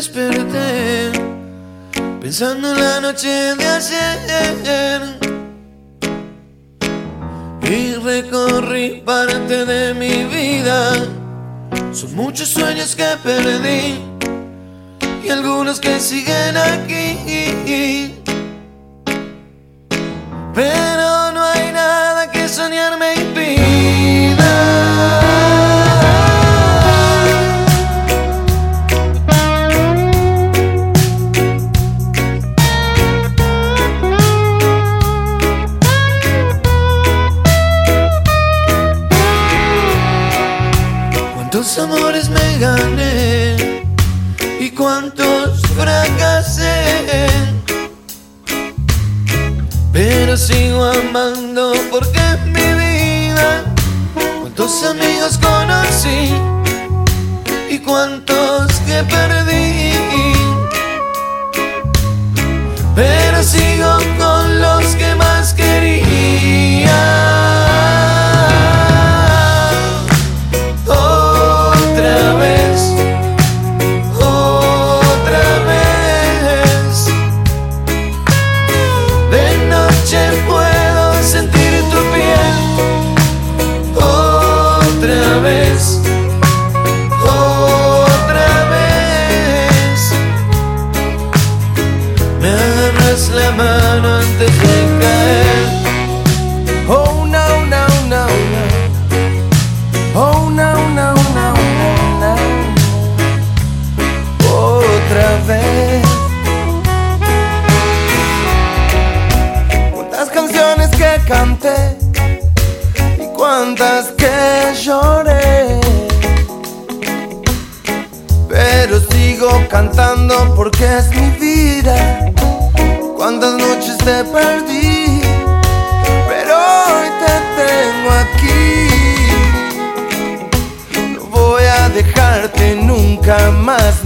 desperté pensando en la noche de ayer y recorrí parte de mi vida. Son muchos sueños que perdí y algunos que siguen aquí. Cuántos amores me gané y cuántos fracasé. Pero sigo amando porque es mi vida. Cuántos amigos conocí y cuántos que perdí. Antes caer. Oh no, no, no, no. Oh no, no, no, no, no. Otra vez. Cuántas canciones que canté y cuántas que lloré. Pero sigo cantando porque es mi vida. Cuántas noches te perdí pero hoy te tengo aquí. No voy a dejarte nunca más